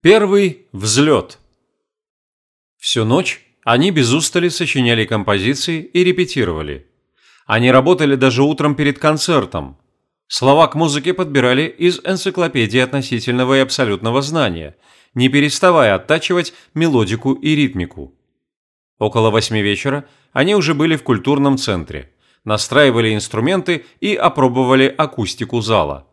Первый взлет. Всю ночь они без устали сочиняли композиции и репетировали. Они работали даже утром перед концертом. Слова к музыке подбирали из энциклопедии относительного и абсолютного знания, не переставая оттачивать мелодику и ритмику. Около восьми вечера они уже были в культурном центре, настраивали инструменты и опробовали акустику зала.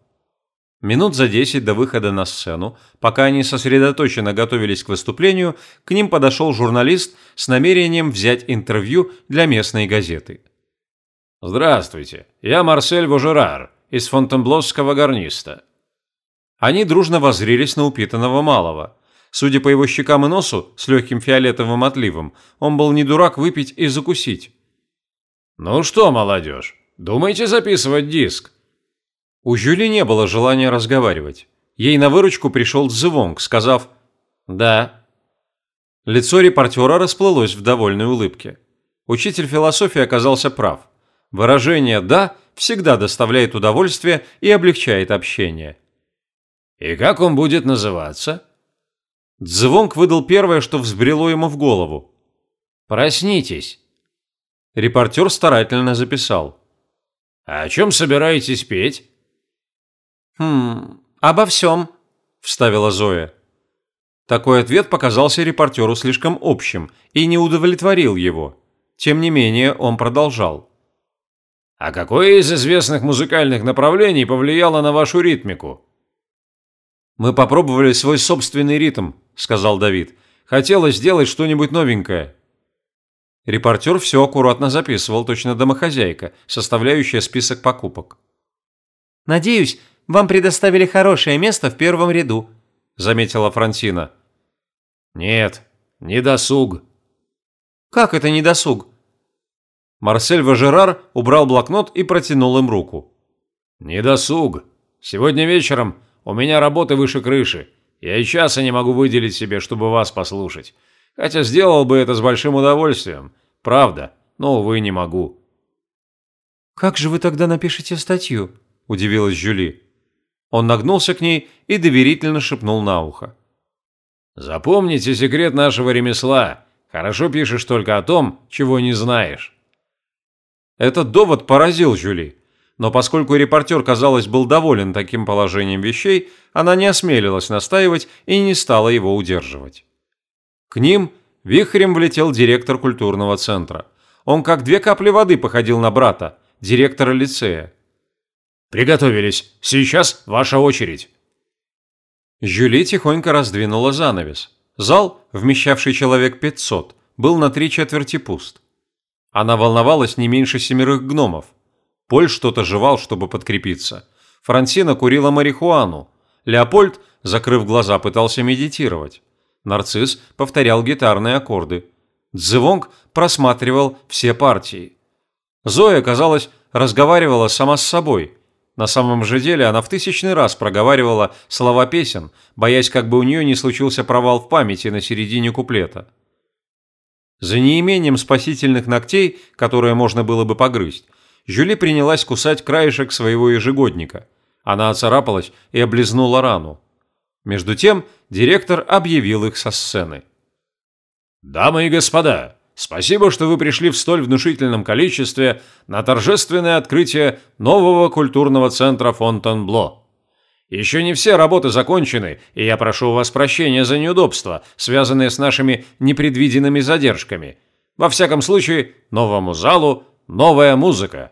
Минут за десять до выхода на сцену, пока они сосредоточенно готовились к выступлению, к ним подошел журналист с намерением взять интервью для местной газеты. «Здравствуйте, я Марсель Вожерар из Фонтенблосского гарниста». Они дружно воззрились на упитанного малого. Судя по его щекам и носу с легким фиолетовым отливом, он был не дурак выпить и закусить. «Ну что, молодежь, думаете записывать диск?» У Жюли не было желания разговаривать. Ей на выручку пришел Цзывонг, сказав «Да». Лицо репортера расплылось в довольной улыбке. Учитель философии оказался прав. Выражение «да» всегда доставляет удовольствие и облегчает общение. «И как он будет называться?» Цзывонг выдал первое, что взбрело ему в голову. «Проснитесь». Репортер старательно записал. «А о чем собираетесь петь?» «Хм, обо всем», – вставила Зоя. Такой ответ показался репортеру слишком общим и не удовлетворил его. Тем не менее, он продолжал. «А какое из известных музыкальных направлений повлияло на вашу ритмику?» «Мы попробовали свой собственный ритм», – сказал Давид. «Хотелось сделать что-нибудь новенькое». Репортер все аккуратно записывал, точно домохозяйка, составляющая список покупок. «Надеюсь, вам предоставили хорошее место в первом ряду», – заметила Франсина. «Нет, не досуг». «Как это не досуг?» Марсель Важерар убрал блокнот и протянул им руку. «Не досуг. Сегодня вечером у меня работы выше крыши. Я и часа не могу выделить себе, чтобы вас послушать. Хотя сделал бы это с большим удовольствием. Правда, но, увы, не могу». «Как же вы тогда напишете статью?» – удивилась Жюли. Он нагнулся к ней и доверительно шепнул на ухо. «Запомните секрет нашего ремесла. Хорошо пишешь только о том, чего не знаешь». Этот довод поразил Жюли, но поскольку репортер, казалось, был доволен таким положением вещей, она не осмелилась настаивать и не стала его удерживать. К ним вихрем влетел директор культурного центра. Он как две капли воды походил на брата, директора лицея. «Приготовились. Сейчас ваша очередь». Жюли тихонько раздвинула занавес. Зал, вмещавший человек 500, был на три четверти пуст. Она волновалась не меньше семерых гномов. Поль что-то жевал, чтобы подкрепиться. Франсина курила марихуану. Леопольд, закрыв глаза, пытался медитировать. Нарцисс повторял гитарные аккорды. Дзевонг просматривал все партии. Зоя, казалось, разговаривала сама с собой – на самом же деле она в тысячный раз проговаривала слова песен, боясь, как бы у нее не случился провал в памяти на середине куплета. За неимением спасительных ногтей, которые можно было бы погрызть, Жюли принялась кусать краешек своего ежегодника. Она оцарапалась и облизнула рану. Между тем директор объявил их со сцены. «Дамы и господа, Спасибо, что вы пришли в столь внушительном количестве на торжественное открытие нового культурного центра Фонтенбло. Еще не все работы закончены, и я прошу у вас прощения за неудобства, связанные с нашими непредвиденными задержками. Во всяком случае, новому залу новая музыка.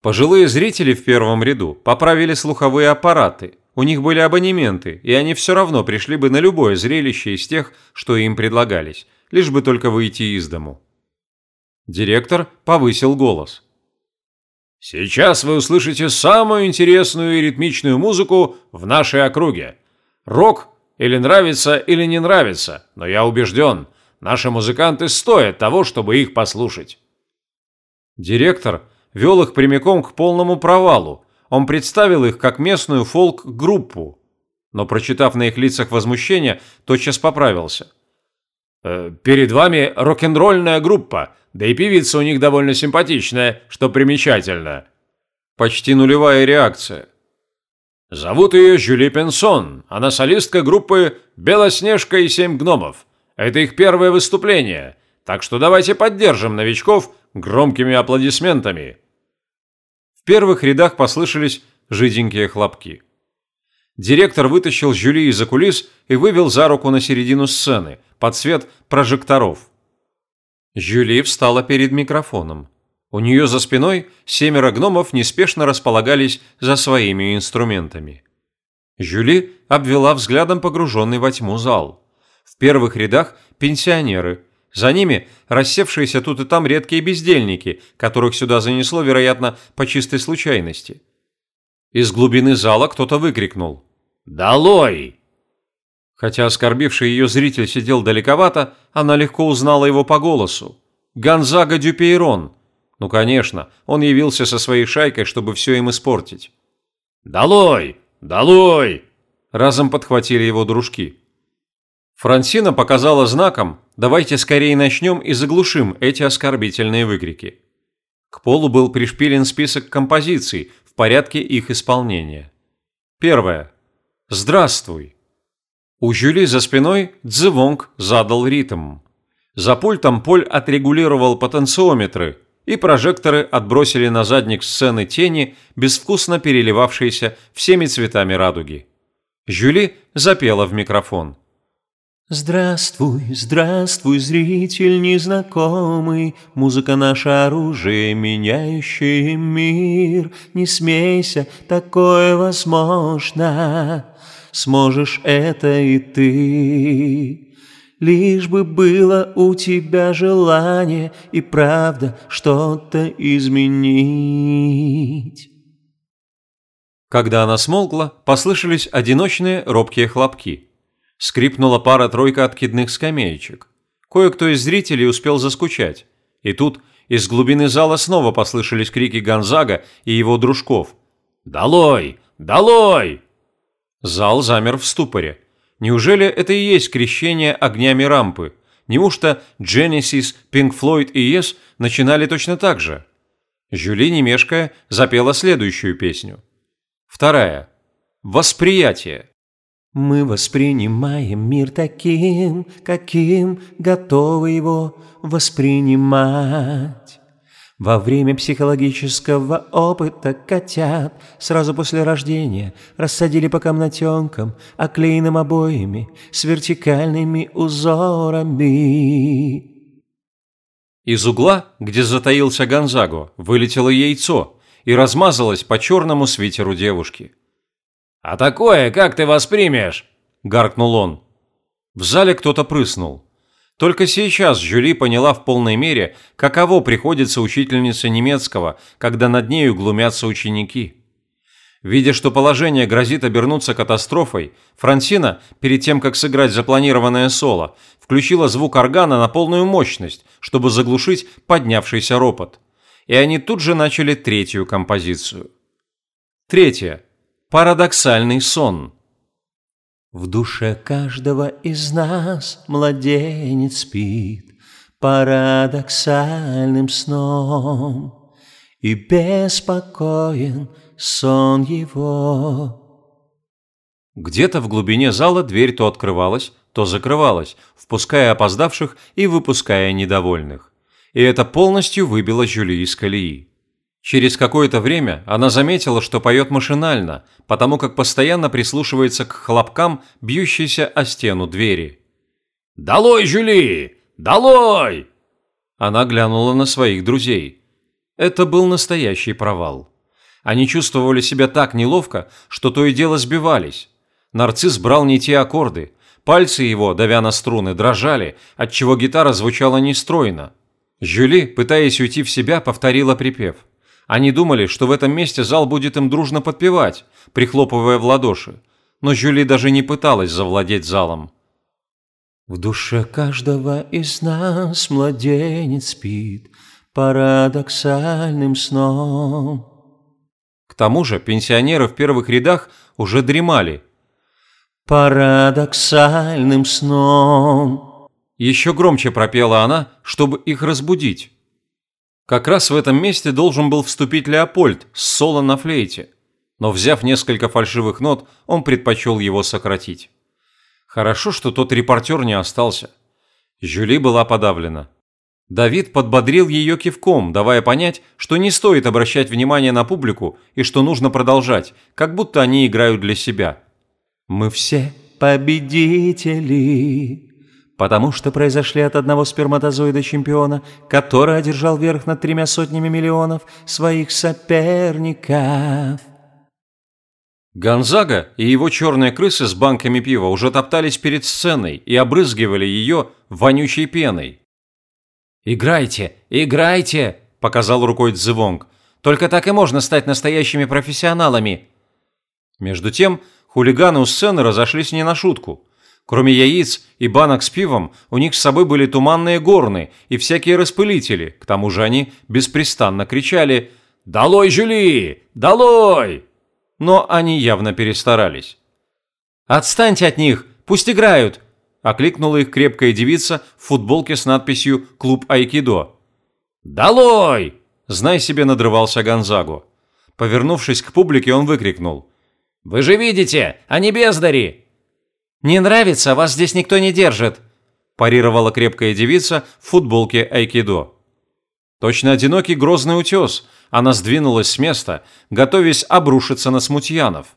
Пожилые зрители в первом ряду поправили слуховые аппараты. У них были абонементы, и они все равно пришли бы на любое зрелище из тех, что им предлагались лишь бы только выйти из дому. Директор повысил голос. «Сейчас вы услышите самую интересную и ритмичную музыку в нашей округе. Рок или нравится, или не нравится, но я убежден, наши музыканты стоят того, чтобы их послушать». Директор вел их прямиком к полному провалу. Он представил их как местную фолк-группу. Но, прочитав на их лицах возмущение, тотчас поправился. Э, перед вами рок-н-ролльная группа, да и певица у них довольно симпатичная, что примечательно. Почти нулевая реакция. Зовут ее Жюли Пенсон, она солистка группы «Белоснежка и семь гномов». Это их первое выступление, так что давайте поддержим новичков громкими аплодисментами. В первых рядах послышались жиденькие хлопки. Директор вытащил Жюли из-за кулис и вывел за руку на середину сцены, под свет прожекторов. Жюли встала перед микрофоном. У нее за спиной семеро гномов неспешно располагались за своими инструментами. Жюли обвела взглядом погруженный во тьму зал. В первых рядах пенсионеры, за ними рассевшиеся тут и там редкие бездельники, которых сюда занесло, вероятно, по чистой случайности. Из глубины зала кто-то выкрикнул «Долой!». Хотя оскорбивший ее зритель сидел далековато, она легко узнала его по голосу. Гонзага Дюпейрон. Ну, конечно, он явился со своей шайкой, чтобы все им испортить. «Долой! Долой!» Разом подхватили его дружки. Франсина показала знаком «давайте скорее начнем и заглушим эти оскорбительные выкрики». К полу был пришпилен список композиций в порядке их исполнения. Первое. «Здравствуй». У Жюли за спиной Цзывонг задал ритм. За пультом Поль отрегулировал потенциометры, и прожекторы отбросили на задник сцены тени, безвкусно переливавшиеся всеми цветами радуги. Жюли запела в микрофон – Здравствуй, здравствуй, зритель незнакомый, Музыка наше оружие, меняющее мир. Не смейся, такое возможно, Сможешь это и ты. Лишь бы было у тебя желание И правда что-то изменить. Когда она смолкла, послышались одиночные робкие хлопки – Скрипнула пара-тройка откидных скамеечек. Кое-кто из зрителей успел заскучать. И тут из глубины зала снова послышались крики Гонзага и его дружков. «Долой! Долой!» Зал замер в ступоре. Неужели это и есть крещение огнями рампы? Неужто Genesis, Pink Floyd и Yes начинали точно так же? Жюли, не мешкая, запела следующую песню. Вторая. Восприятие. Мы воспринимаем мир таким, каким готовы его воспринимать. Во время психологического опыта котят сразу после рождения рассадили по комнатенкам, оклеенным обоями с вертикальными узорами. Из угла, где затаился Гонзаго, вылетело яйцо и размазалось по черному свитеру девушки. «А такое как ты воспримешь?» – гаркнул он. В зале кто-то прыснул. Только сейчас Жюли поняла в полной мере, каково приходится учительнице немецкого, когда над нею глумятся ученики. Видя, что положение грозит обернуться катастрофой, Франсина, перед тем, как сыграть запланированное соло, включила звук органа на полную мощность, чтобы заглушить поднявшийся ропот. И они тут же начали третью композицию. Третья. Парадоксальный сон. В душе каждого из нас младенец спит парадоксальным сном, и беспокоен сон его. Где-то в глубине зала дверь то открывалась, то закрывалась, впуская опоздавших и выпуская недовольных. И это полностью выбило Жюли из колеи. Через какое-то время она заметила, что поет машинально, потому как постоянно прислушивается к хлопкам, бьющейся о стену двери. «Долой, Жюли! Долой!» Она глянула на своих друзей. Это был настоящий провал. Они чувствовали себя так неловко, что то и дело сбивались. Нарцисс брал не те аккорды. Пальцы его, давя на струны, дрожали, отчего гитара звучала нестройно. Жюли, пытаясь уйти в себя, повторила припев – они думали, что в этом месте зал будет им дружно подпевать, прихлопывая в ладоши. Но Жюли даже не пыталась завладеть залом. В душе каждого из нас младенец спит парадоксальным сном. К тому же пенсионеры в первых рядах уже дремали. Парадоксальным сном. Еще громче пропела она, чтобы их разбудить. Как раз в этом месте должен был вступить Леопольд с соло на флейте. Но взяв несколько фальшивых нот, он предпочел его сократить. Хорошо, что тот репортер не остался. Жюли была подавлена. Давид подбодрил ее кивком, давая понять, что не стоит обращать внимание на публику и что нужно продолжать, как будто они играют для себя. «Мы все победители, потому что произошли от одного сперматозоида чемпиона, который одержал верх над тремя сотнями миллионов своих соперников». Гонзага и его черные крысы с банками пива уже топтались перед сценой и обрызгивали ее вонючей пеной. «Играйте, играйте!» – показал рукой Цзывонг. «Только так и можно стать настоящими профессионалами!» Между тем, хулиганы у сцены разошлись не на шутку. Кроме яиц и банок с пивом, у них с собой были туманные горны и всякие распылители, к тому же они беспрестанно кричали «Долой, Жюли! Долой!» но они явно перестарались. «Отстаньте от них! Пусть играют!» – окликнула их крепкая девица в футболке с надписью «Клуб Айкидо». «Долой!» – знай себе надрывался Гонзагу. Повернувшись к публике, он выкрикнул. «Вы же видите, они бездари!» «Не нравится, вас здесь никто не держит!» – парировала крепкая девица в футболке Айкидо. Точно одинокий грозный утес, она сдвинулась с места, готовясь обрушиться на смутьянов.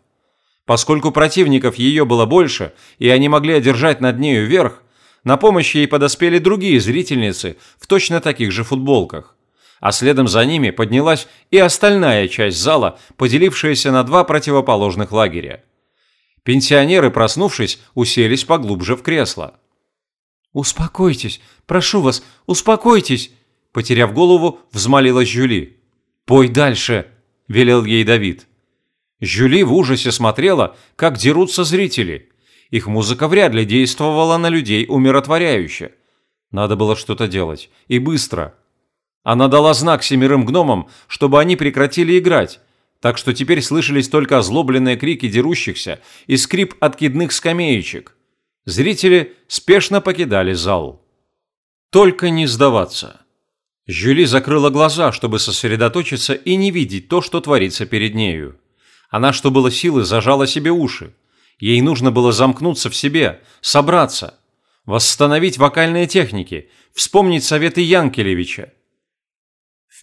Поскольку противников ее было больше, и они могли одержать над нею верх, на помощь ей подоспели другие зрительницы в точно таких же футболках. А следом за ними поднялась и остальная часть зала, поделившаяся на два противоположных лагеря. Пенсионеры, проснувшись, уселись поглубже в кресло. «Успокойтесь, прошу вас, успокойтесь!» Потеряв голову, взмолилась Жюли. «Пой дальше», – велел ей Давид. Жюли в ужасе смотрела, как дерутся зрители. Их музыка вряд ли действовала на людей умиротворяюще. Надо было что-то делать. И быстро. Она дала знак семерым гномам, чтобы они прекратили играть, так что теперь слышались только озлобленные крики дерущихся и скрип откидных скамеечек. Зрители спешно покидали зал. Только не сдаваться. Жюли закрыла глаза, чтобы сосредоточиться и не видеть то, что творится перед нею. Она, что было силы, зажала себе уши. Ей нужно было замкнуться в себе, собраться, восстановить вокальные техники, вспомнить советы Янкелевича.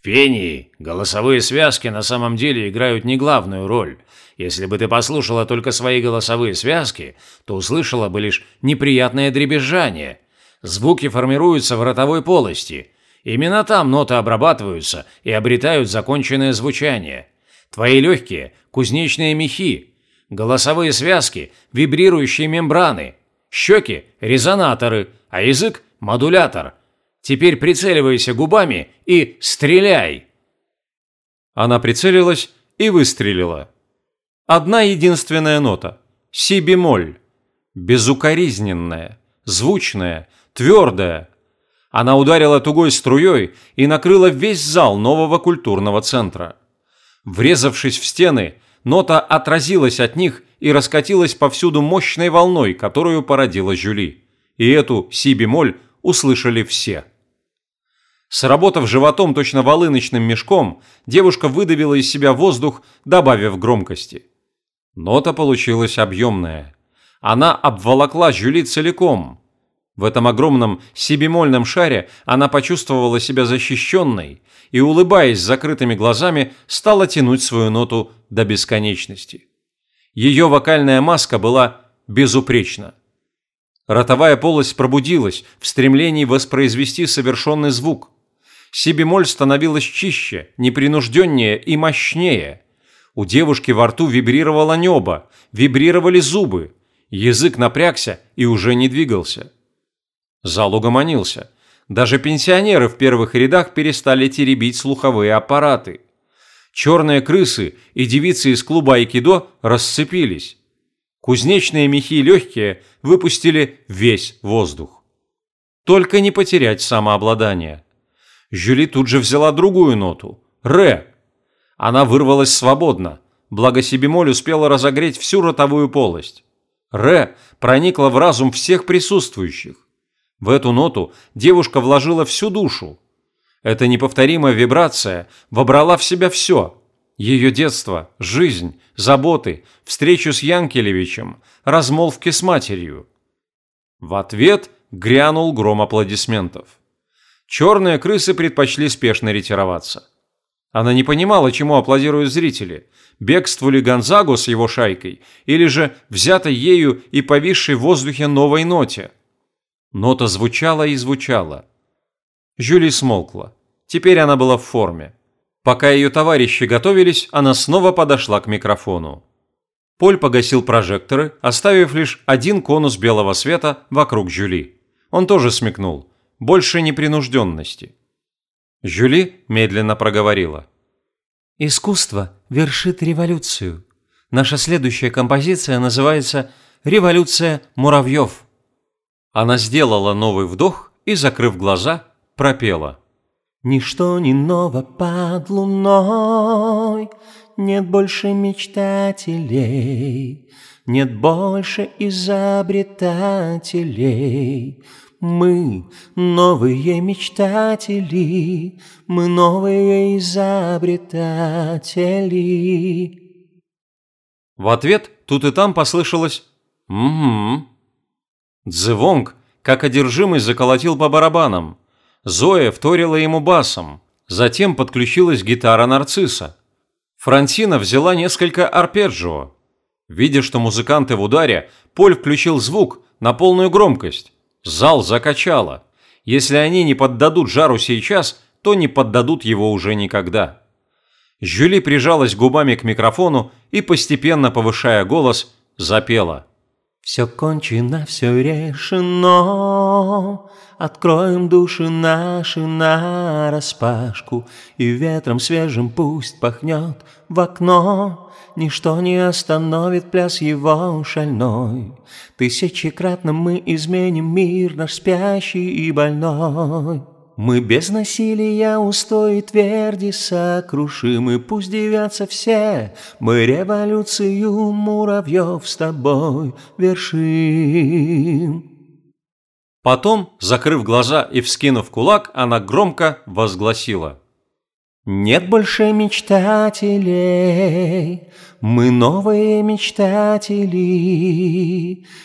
Пении голосовые связки на самом деле играют не главную роль. Если бы ты послушала только свои голосовые связки, то услышала бы лишь неприятное дребезжание. Звуки формируются в ротовой полости – Именно там ноты обрабатываются и обретают законченное звучание. Твои легкие – кузнечные мехи, голосовые связки – вибрирующие мембраны, щеки – резонаторы, а язык – модулятор. Теперь прицеливайся губами и стреляй. Она прицелилась и выстрелила. Одна единственная нота – си-бемоль. Безукоризненная, звучная, твердая – она ударила тугой струей и накрыла весь зал нового культурного центра. Врезавшись в стены, нота отразилась от них и раскатилась повсюду мощной волной, которую породила Жюли. И эту си-бемоль услышали все. Сработав животом точно волыночным мешком, девушка выдавила из себя воздух, добавив громкости. Нота получилась объемная. Она обволокла Жюли целиком – в этом огромном сибемольном шаре она почувствовала себя защищенной и, улыбаясь закрытыми глазами, стала тянуть свою ноту до бесконечности. Ее вокальная маска была безупречна. Ротовая полость пробудилась в стремлении воспроизвести совершенный звук. Сибемоль становилась чище, непринужденнее и мощнее. У девушки во рту вибрировало небо, вибрировали зубы. Язык напрягся и уже не двигался. Зал угомонился. Даже пенсионеры в первых рядах перестали теребить слуховые аппараты. Черные крысы и девицы из клуба айкидо расцепились. Кузнечные мехи легкие выпустили весь воздух. Только не потерять самообладание. Жюли тут же взяла другую ноту – ре. Она вырвалась свободно, благо Сибемоль успела разогреть всю ротовую полость. Ре проникла в разум всех присутствующих. В эту ноту девушка вложила всю душу. Эта неповторимая вибрация вобрала в себя все. Ее детство, жизнь, заботы, встречу с Янкелевичем, размолвки с матерью. В ответ грянул гром аплодисментов. Черные крысы предпочли спешно ретироваться. Она не понимала, чему аплодируют зрители. Бегству ли Гонзагу с его шайкой, или же взятой ею и повисшей в воздухе новой ноте. Нота звучала и звучала. Жюли смолкла. Теперь она была в форме. Пока ее товарищи готовились, она снова подошла к микрофону. Поль погасил прожекторы, оставив лишь один конус белого света вокруг Жюли. Он тоже смекнул. Больше непринужденности. Жюли медленно проговорила. «Искусство вершит революцию. Наша следующая композиция называется «Революция муравьев». Она сделала новый вдох и, закрыв глаза, пропела. Ничто не ново под луной, Нет больше мечтателей, Нет больше изобретателей. Мы новые мечтатели, Мы новые изобретатели. В ответ тут и там послышалось «Угу». Дзевонг, как одержимый, заколотил по барабанам. Зоя вторила ему басом. Затем подключилась гитара нарцисса. Франсина взяла несколько арпеджио. Видя, что музыканты в ударе, Поль включил звук на полную громкость. Зал закачало. Если они не поддадут жару сейчас, то не поддадут его уже никогда. Жюли прижалась губами к микрофону и, постепенно повышая голос, запела. Все кончено, все решено, Откроем души наши на распашку, И ветром свежим пусть пахнет в окно. Ничто не остановит пляс его шальной. Тысячекратно мы изменим мир наш спящий и больной. Мы без насилия устои тверди сокрушим, и пусть девятся все, мы революцию муравьев с тобой вершим. Потом, закрыв глаза и вскинув кулак, она громко возгласила. Нет больше мечтателей, мы новые мечтатели.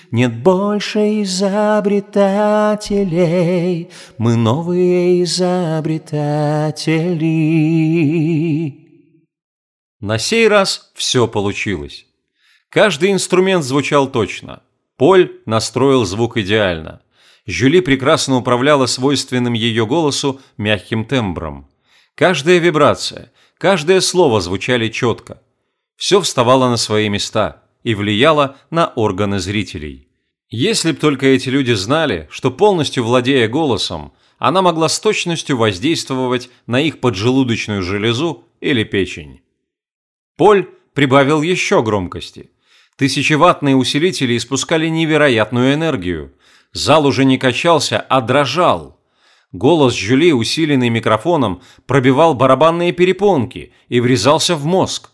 Нет больше изобретателей, мы новые изобретатели. На сей раз все получилось. Каждый инструмент звучал точно. Поль настроил звук идеально. Жюли прекрасно управляла свойственным ее голосу мягким тембром. Каждая вибрация, каждое слово звучали четко. Все вставало на свои места и влияло на органы зрителей. Если б только эти люди знали, что полностью владея голосом, она могла с точностью воздействовать на их поджелудочную железу или печень. Поль прибавил еще громкости. Тысячеваттные усилители испускали невероятную энергию. Зал уже не качался, а дрожал. Голос Жюли, усиленный микрофоном, пробивал барабанные перепонки и врезался в мозг.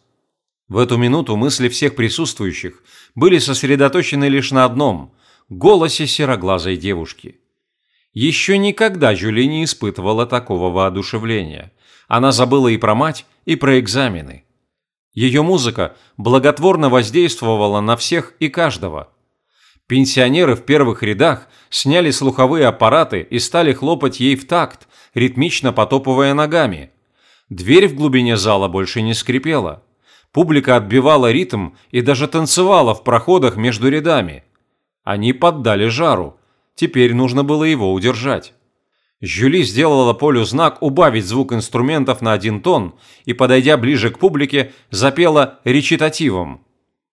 В эту минуту мысли всех присутствующих были сосредоточены лишь на одном – голосе сероглазой девушки. Еще никогда Жюли не испытывала такого воодушевления. Она забыла и про мать, и про экзамены. Ее музыка благотворно воздействовала на всех и каждого – Пенсионеры в первых рядах сняли слуховые аппараты и стали хлопать ей в такт, ритмично потопывая ногами. Дверь в глубине зала больше не скрипела. Публика отбивала ритм и даже танцевала в проходах между рядами. Они поддали жару. Теперь нужно было его удержать. Жюли сделала Полю знак убавить звук инструментов на один тон и, подойдя ближе к публике, запела речитативом –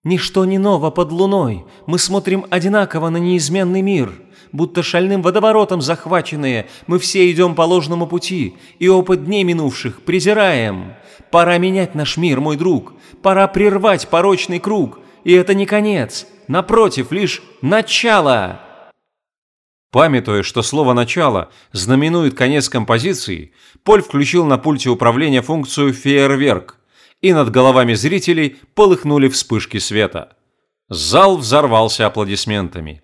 Ничто не ново под луной, мы смотрим одинаково на неизменный мир. Будто шальным водоворотом захваченные, мы все идем по ложному пути, и опыт дней минувших презираем. Пора менять наш мир, мой друг, пора прервать порочный круг, и это не конец, напротив, лишь начало. Памятуя, что слово «начало» знаменует конец композиции, Поль включил на пульте управления функцию «фейерверк», и над головами зрителей полыхнули вспышки света. Зал взорвался аплодисментами.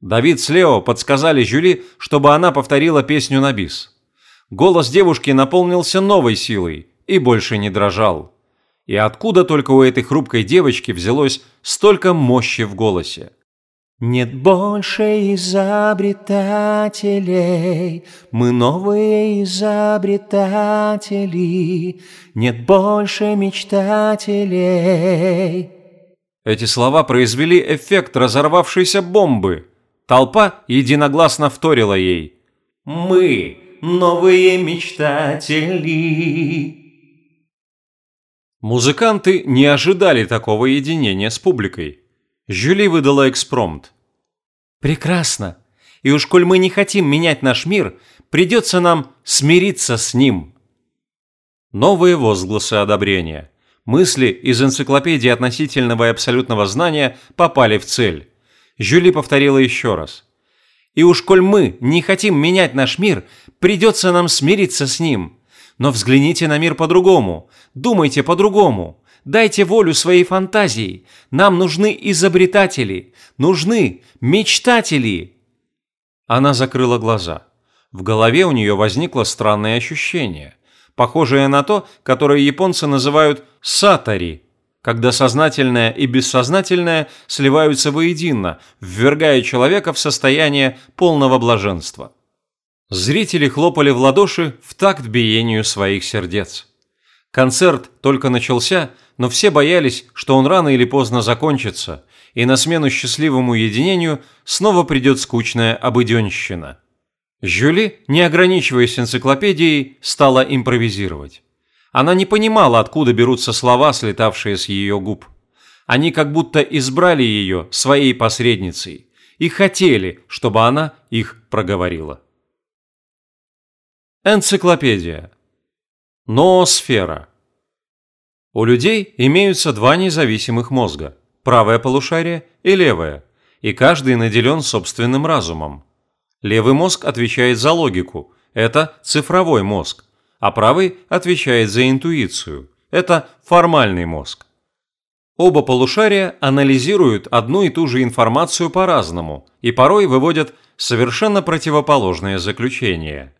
Давид с Лео подсказали Жюли, чтобы она повторила песню на бис. Голос девушки наполнился новой силой и больше не дрожал. И откуда только у этой хрупкой девочки взялось столько мощи в голосе? Нет больше изобретателей, мы новые изобретатели, нет больше мечтателей. Эти слова произвели эффект разорвавшейся бомбы. Толпа единогласно вторила ей. Мы новые мечтатели. Музыканты не ожидали такого единения с публикой. Жюли выдала экспромт. «Прекрасно. И уж коль мы не хотим менять наш мир, придется нам смириться с ним». Новые возгласы одобрения. Мысли из энциклопедии относительного и абсолютного знания попали в цель. Жюли повторила еще раз. «И уж коль мы не хотим менять наш мир, придется нам смириться с ним. Но взгляните на мир по-другому, думайте по-другому. Дайте волю своей фантазии. Нам нужны изобретатели, нужны мечтатели. Она закрыла глаза. В голове у нее возникло странное ощущение, похожее на то, которое японцы называют сатари, когда сознательное и бессознательное сливаются воедино, ввергая человека в состояние полного блаженства. Зрители хлопали в ладоши в такт биению своих сердец. Концерт только начался, но все боялись, что он рано или поздно закончится, и на смену счастливому единению снова придет скучная обыденщина. Жюли, не ограничиваясь энциклопедией, стала импровизировать. Она не понимала, откуда берутся слова, слетавшие с ее губ. Они как будто избрали ее своей посредницей и хотели, чтобы она их проговорила. Энциклопедия. Ноосфера. У людей имеются два независимых мозга – правое полушарие и левое, и каждый наделен собственным разумом. Левый мозг отвечает за логику – это цифровой мозг, а правый отвечает за интуицию – это формальный мозг. Оба полушария анализируют одну и ту же информацию по-разному и порой выводят совершенно противоположные заключения.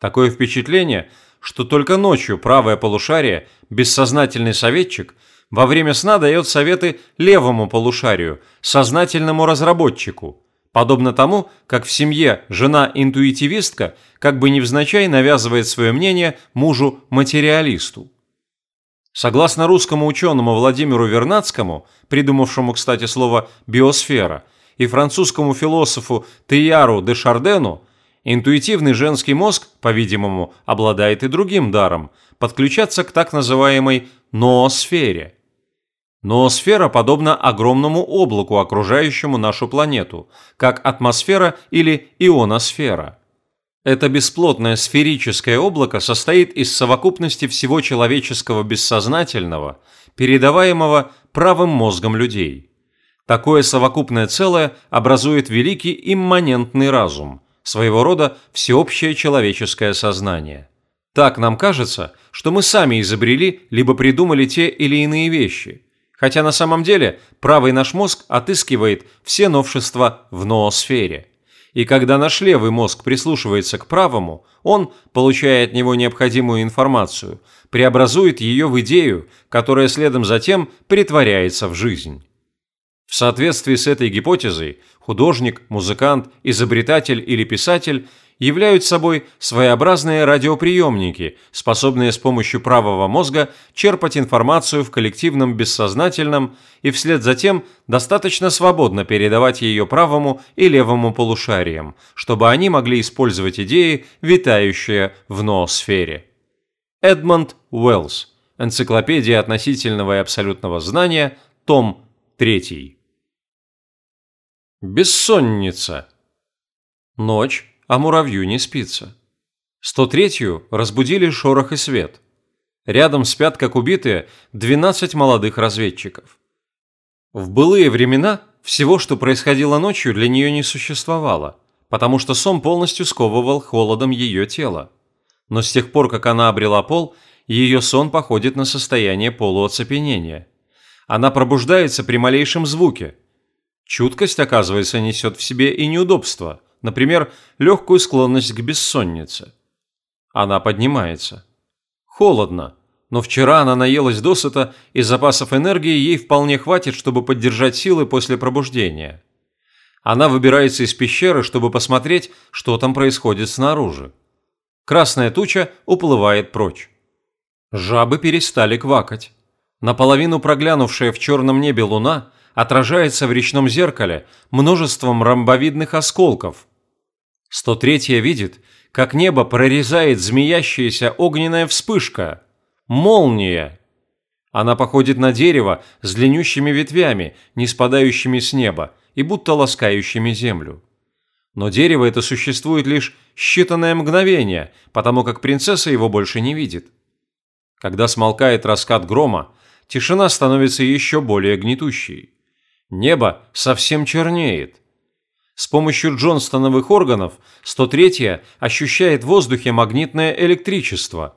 Такое впечатление – что только ночью правое полушарие, бессознательный советчик, во время сна дает советы левому полушарию, сознательному разработчику, подобно тому, как в семье жена-интуитивистка как бы невзначай навязывает свое мнение мужу-материалисту. Согласно русскому ученому Владимиру Вернадскому, придумавшему, кстати, слово «биосфера», и французскому философу Теяру де Шардену, Интуитивный женский мозг, по-видимому, обладает и другим даром – подключаться к так называемой ноосфере. Ноосфера подобна огромному облаку, окружающему нашу планету, как атмосфера или ионосфера. Это бесплотное сферическое облако состоит из совокупности всего человеческого бессознательного, передаваемого правым мозгом людей. Такое совокупное целое образует великий имманентный разум – своего рода всеобщее человеческое сознание. Так нам кажется, что мы сами изобрели либо придумали те или иные вещи, хотя на самом деле правый наш мозг отыскивает все новшества в ноосфере. И когда наш левый мозг прислушивается к правому, он, получая от него необходимую информацию, преобразует ее в идею, которая следом за тем притворяется в жизнь. В соответствии с этой гипотезой, художник, музыкант, изобретатель или писатель являются собой своеобразные радиоприемники, способные с помощью правого мозга черпать информацию в коллективном бессознательном и вслед за тем достаточно свободно передавать ее правому и левому полушариям, чтобы они могли использовать идеи, витающие в ноосфере. Эдмонд Уэллс. Энциклопедия относительного и абсолютного знания, том 3. Бессонница. Ночь, а муравью не спится. 103-ю разбудили шорох и свет. Рядом спят, как убитые, 12 молодых разведчиков. В былые времена всего, что происходило ночью, для нее не существовало, потому что сон полностью сковывал холодом ее тело. Но с тех пор, как она обрела пол, ее сон походит на состояние полуоцепенения. Она пробуждается при малейшем звуке – Чуткость, оказывается, несет в себе и неудобства, например, легкую склонность к бессоннице. Она поднимается. Холодно. но вчера она наелась досыта, и запасов энергии ей вполне хватит, чтобы поддержать силы после пробуждения. Она выбирается из пещеры, чтобы посмотреть, что там происходит снаружи. Красная туча уплывает прочь. Жабы перестали квакать. Наполовину проглянувшая в черном небе луна отражается в речном зеркале множеством ромбовидных осколков. 103-я видит, как небо прорезает змеящаяся огненная вспышка. Молния. Она походит на дерево с длиннющими ветвями, не спадающими с неба и будто ласкающими землю. Но дерево это существует лишь считанное мгновение, потому как принцесса его больше не видит. Когда смолкает раскат грома, тишина становится еще более гнетущей. Небо совсем чернеет. С помощью Джонстоновых органов 103-я ощущает в воздухе магнитное электричество.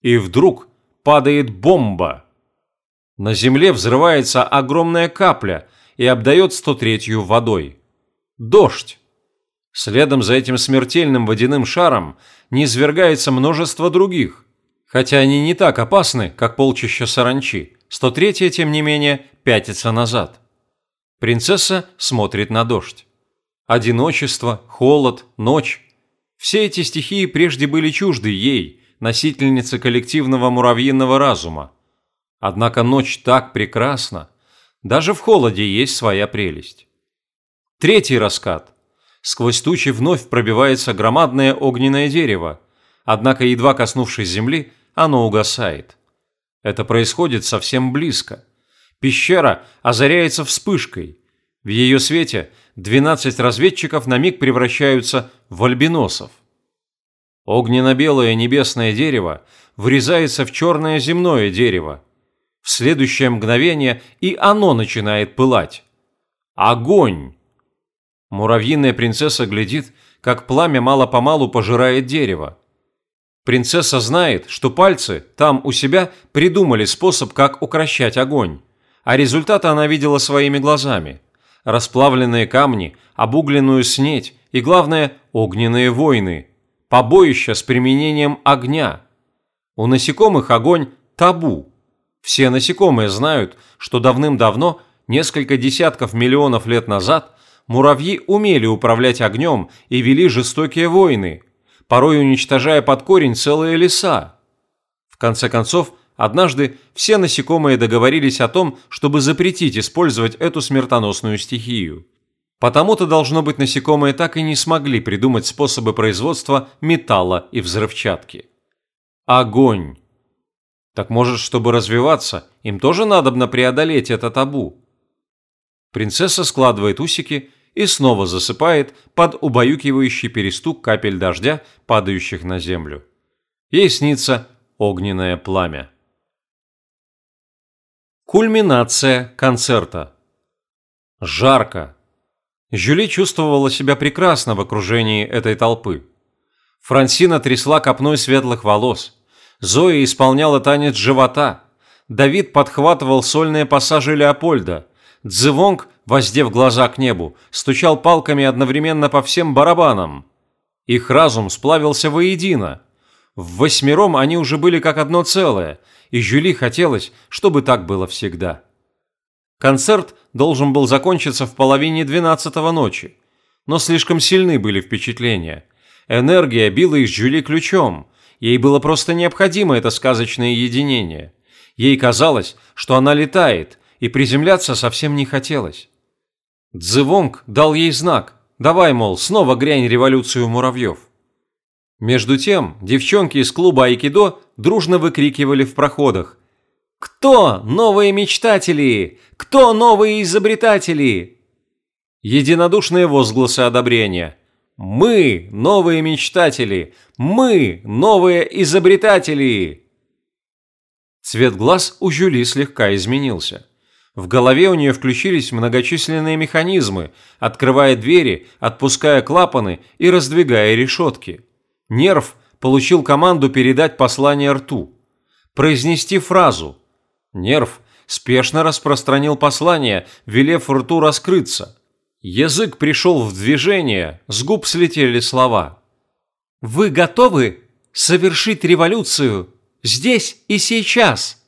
И вдруг падает бомба. На земле взрывается огромная капля и обдает 103-ю водой. Дождь. Следом за этим смертельным водяным шаром низвергается множество других. Хотя они не так опасны, как полчища саранчи, 103-я, тем не менее, пятится назад. Принцесса смотрит на дождь. Одиночество, холод, ночь. Все эти стихии прежде были чужды ей, носительнице коллективного муравьиного разума. Однако ночь так прекрасна. Даже в холоде есть своя прелесть. Третий раскат. Сквозь тучи вновь пробивается громадное огненное дерево, однако, едва коснувшись земли, оно угасает. Это происходит совсем близко. Пещера озаряется вспышкой. В ее свете 12 разведчиков на миг превращаются в альбиносов. Огненно-белое небесное дерево врезается в черное земное дерево. В следующее мгновение и оно начинает пылать. Огонь! Муравьиная принцесса глядит, как пламя мало-помалу пожирает дерево. Принцесса знает, что пальцы там у себя придумали способ, как укращать огонь, а результаты она видела своими глазами. Расплавленные камни, обугленную снедь и, главное, огненные войны. Побоища с применением огня. У насекомых огонь – табу. Все насекомые знают, что давным-давно, несколько десятков миллионов лет назад, муравьи умели управлять огнем и вели жестокие войны, порой уничтожая под корень целые леса. В конце концов, однажды все насекомые договорились о том, чтобы запретить использовать эту смертоносную стихию. Потому-то, должно быть, насекомые так и не смогли придумать способы производства металла и взрывчатки. Огонь! Так может, чтобы развиваться, им тоже надобно преодолеть это табу? Принцесса складывает усики и снова засыпает под убаюкивающий перестук капель дождя, падающих на землю. Ей снится огненное пламя. Кульминация концерта. Жарко. Жюли чувствовала себя прекрасно в окружении этой толпы. Франсина трясла копной светлых волос. Зоя исполняла танец живота. Давид подхватывал сольные пассажи Леопольда. Дзывонг воздев глаза к небу, стучал палками одновременно по всем барабанам. Их разум сплавился воедино. В восьмером они уже были как одно целое, и Жюли хотелось, чтобы так было всегда. Концерт должен был закончиться в половине двенадцатого ночи, но слишком сильны были впечатления. Энергия била из Жюли ключом, ей было просто необходимо это сказочное единение. Ей казалось, что она летает, и приземляться совсем не хотелось. Дзывонг дал ей знак. Давай, мол, снова грянь революцию муравьев. Между тем, девчонки из клуба Айкидо дружно выкрикивали в проходах. «Кто новые мечтатели? Кто новые изобретатели?» Единодушные возгласы одобрения. «Мы новые мечтатели! Мы новые изобретатели!» Цвет глаз у Жюли слегка изменился. В голове у нее включились многочисленные механизмы, открывая двери, отпуская клапаны и раздвигая решетки. Нерв получил команду передать послание рту. Произнести фразу. Нерв спешно распространил послание, велев рту раскрыться. Язык пришел в движение, с губ слетели слова. «Вы готовы совершить революцию? Здесь и сейчас!»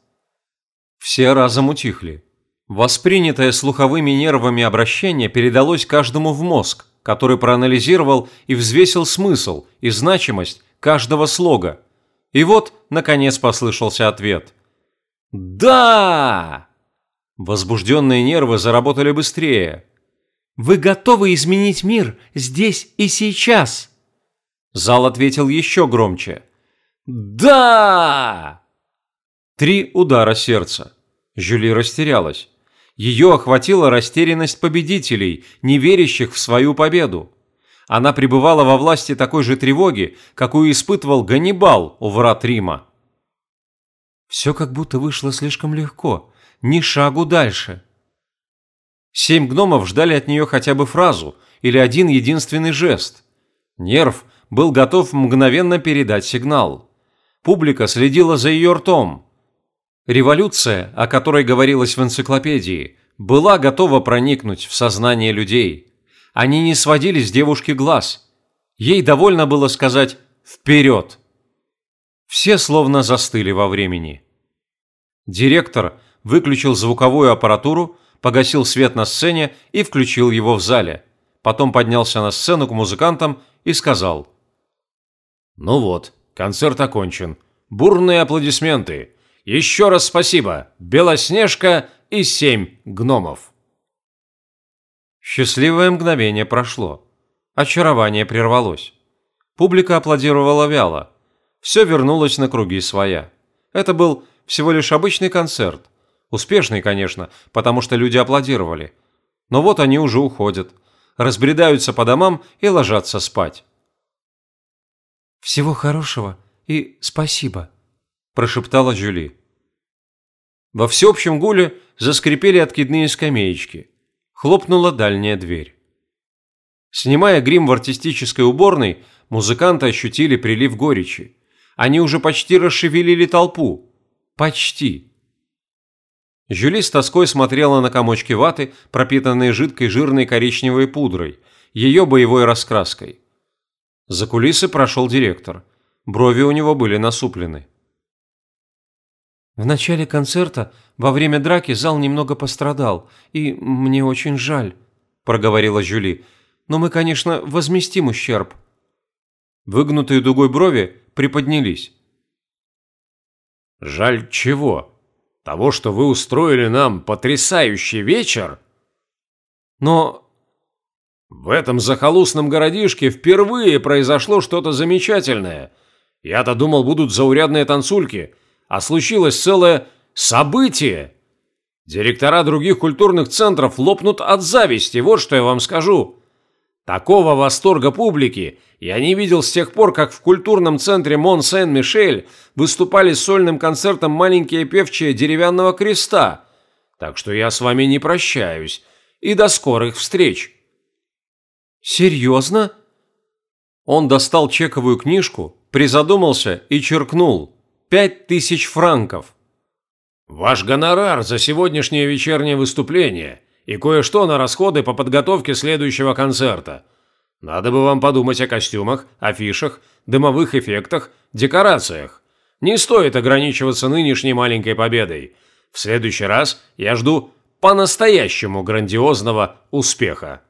Все разом утихли. Воспринятое слуховыми нервами обращение передалось каждому в мозг, который проанализировал и взвесил смысл и значимость каждого слога. И вот, наконец, послышался ответ. «Да!» Возбужденные нервы заработали быстрее. «Вы готовы изменить мир здесь и сейчас?» Зал ответил еще громче. «Да!» Три удара сердца. Жюли растерялась. Ее охватила растерянность победителей, не верящих в свою победу. Она пребывала во власти такой же тревоги, какую испытывал Ганнибал у врат Рима. Все как будто вышло слишком легко, ни шагу дальше. Семь гномов ждали от нее хотя бы фразу или один единственный жест. Нерв был готов мгновенно передать сигнал. Публика следила за ее ртом. Революция, о которой говорилось в энциклопедии, была готова проникнуть в сознание людей. Они не сводили с девушки глаз. Ей довольно было сказать «вперед». Все словно застыли во времени. Директор выключил звуковую аппаратуру, погасил свет на сцене и включил его в зале. Потом поднялся на сцену к музыкантам и сказал. «Ну вот, концерт окончен. Бурные аплодисменты. Еще раз спасибо, Белоснежка и семь гномов». Счастливое мгновение прошло. Очарование прервалось. Публика аплодировала вяло. Все вернулось на круги своя. Это был всего лишь обычный концерт. Успешный, конечно, потому что люди аплодировали. Но вот они уже уходят. Разбредаются по домам и ложатся спать. «Всего хорошего и спасибо», – прошептала Жюли. Во всеобщем гуле заскрипели откидные скамеечки. Хлопнула дальняя дверь. Снимая грим в артистической уборной, музыканты ощутили прилив горечи. Они уже почти расшевелили толпу. Почти. Жюли с тоской смотрела на комочки ваты, пропитанные жидкой жирной коричневой пудрой, ее боевой раскраской. За кулисы прошел директор. Брови у него были насуплены. В начале концерта, во время драки, зал немного пострадал, и мне очень жаль, проговорила Жюли. Но мы, конечно, возместим ущерб. Выгнутые дугой брови приподнялись. Жаль чего? Того, что вы устроили нам потрясающий вечер? Но в этом захолустном городишке впервые произошло что-то замечательное. Я-то думал, будут заурядные танцульки – а случилось целое событие. Директора других культурных центров лопнут от зависти, вот что я вам скажу. Такого восторга публики я не видел с тех пор, как в культурном центре Мон-Сен-Мишель выступали сольным концертом маленькие певчие деревянного креста. Так что я с вами не прощаюсь. И до скорых встреч. Серьезно? Он достал чековую книжку, призадумался и черкнул пять тысяч франков. Ваш гонорар за сегодняшнее вечернее выступление и кое-что на расходы по подготовке следующего концерта. Надо бы вам подумать о костюмах, афишах, дымовых эффектах, декорациях. Не стоит ограничиваться нынешней маленькой победой. В следующий раз я жду по-настоящему грандиозного успеха.